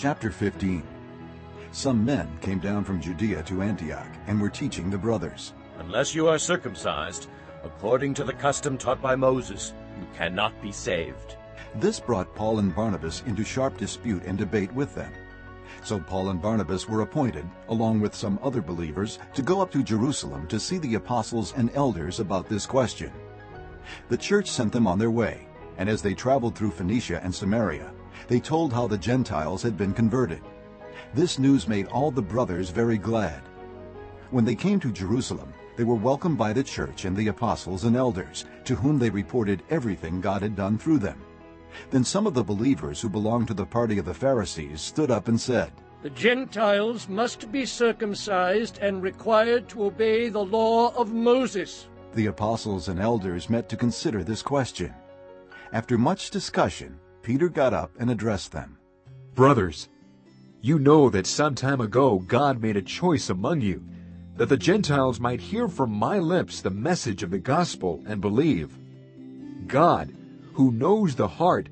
Chapter 15 Some men came down from Judea to Antioch and were teaching the brothers. Unless you are circumcised, according to the custom taught by Moses, you cannot be saved. This brought Paul and Barnabas into sharp dispute and debate with them. So Paul and Barnabas were appointed, along with some other believers, to go up to Jerusalem to see the apostles and elders about this question. The church sent them on their way, and as they traveled through Phoenicia and Samaria, they told how the Gentiles had been converted. This news made all the brothers very glad. When they came to Jerusalem, they were welcomed by the church and the apostles and elders, to whom they reported everything God had done through them. Then some of the believers who belonged to the party of the Pharisees stood up and said, The Gentiles must be circumcised and required to obey the law of Moses. The apostles and elders met to consider this question. After much discussion, Peter got up and addressed them. Brothers, you know that some time ago God made a choice among you, that the Gentiles might hear from my lips the message of the gospel and believe. God, who knows the heart,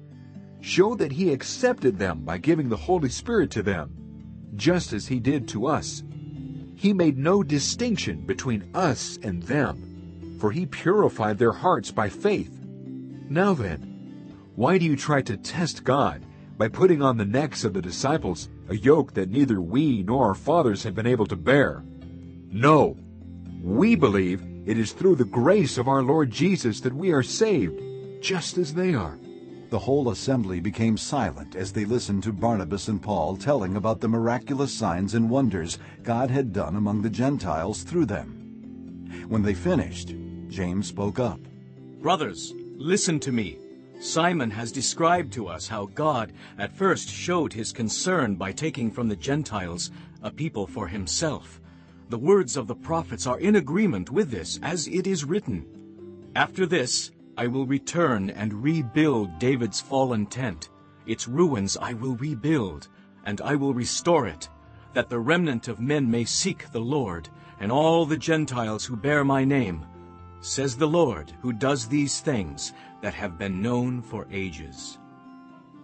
showed that he accepted them by giving the Holy Spirit to them, just as he did to us. He made no distinction between us and them, for he purified their hearts by faith. Now then, why do you try to test God by putting on the necks of the disciples a yoke that neither we nor our fathers have been able to bear? No, we believe it is through the grace of our Lord Jesus that we are saved, just as they are. The whole assembly became silent as they listened to Barnabas and Paul telling about the miraculous signs and wonders God had done among the Gentiles through them. When they finished, James spoke up. Brothers, listen to me. Simon has described to us how God at first showed his concern by taking from the Gentiles a people for himself. The words of the prophets are in agreement with this, as it is written. After this, I will return and rebuild David's fallen tent. Its ruins I will rebuild, and I will restore it, that the remnant of men may seek the Lord, and all the Gentiles who bear my name, says the Lord, who does these things that have been known for ages.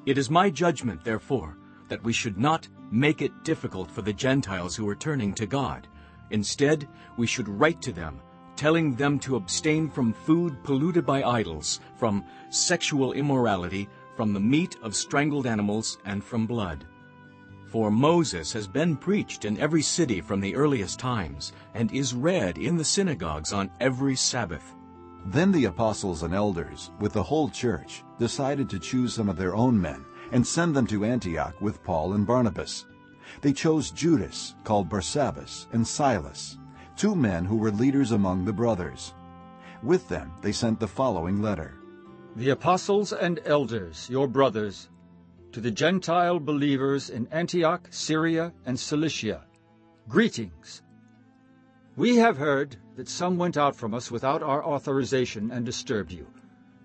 It is my judgment, therefore, that we should not make it difficult for the Gentiles who are turning to God. Instead, we should write to them, telling them to abstain from food polluted by idols, from sexual immorality, from the meat of strangled animals, and from blood. For Moses has been preached in every city from the earliest times, and is read in the synagogues on every Sabbath. Then the apostles and elders, with the whole church, decided to choose some of their own men and send them to Antioch with Paul and Barnabas. They chose Judas, called Barsabbas, and Silas, two men who were leaders among the brothers. With them they sent the following letter. The apostles and elders, your brothers, to the Gentile believers in Antioch, Syria, and Cilicia, greetings. We have heard that some went out from us without our authorization and disturbed you,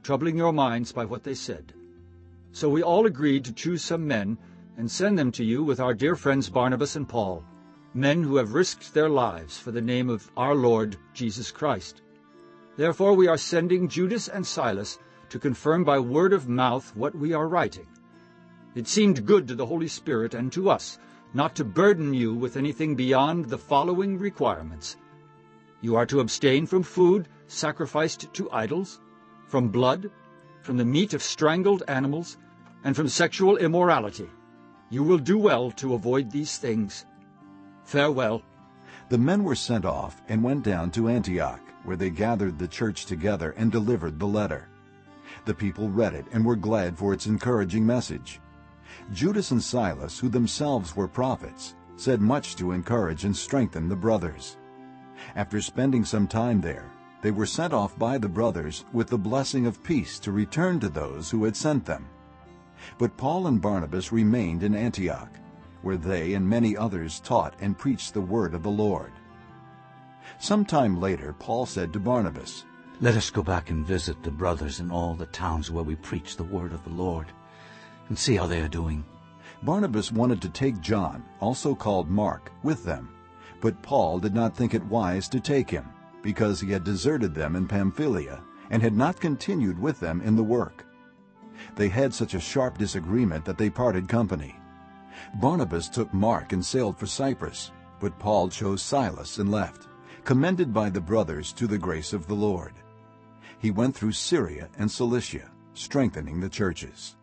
troubling your minds by what they said. So we all agreed to choose some men and send them to you with our dear friends Barnabas and Paul, men who have risked their lives for the name of our Lord Jesus Christ. Therefore we are sending Judas and Silas to confirm by word of mouth what we are writing. It seemed good to the Holy Spirit and to us not to burden you with anything beyond the following requirements. You are to abstain from food sacrificed to idols, from blood, from the meat of strangled animals, and from sexual immorality. You will do well to avoid these things. Farewell. The men were sent off and went down to Antioch, where they gathered the church together and delivered the letter. The people read it and were glad for its encouraging message. Judas and Silas, who themselves were prophets, said much to encourage and strengthen the brothers. After spending some time there, they were sent off by the brothers with the blessing of peace to return to those who had sent them. But Paul and Barnabas remained in Antioch, where they and many others taught and preached the word of the Lord. Some time later Paul said to Barnabas, Let us go back and visit the brothers in all the towns where we preach the word of the Lord, and see how they are doing. Barnabas wanted to take John, also called Mark, with them, but Paul did not think it wise to take him, because he had deserted them in Pamphylia and had not continued with them in the work. They had such a sharp disagreement that they parted company. Barnabas took Mark and sailed for Cyprus, but Paul chose Silas and left, commended by the brothers to the grace of the Lord. He went through Syria and Cilicia, strengthening the churches.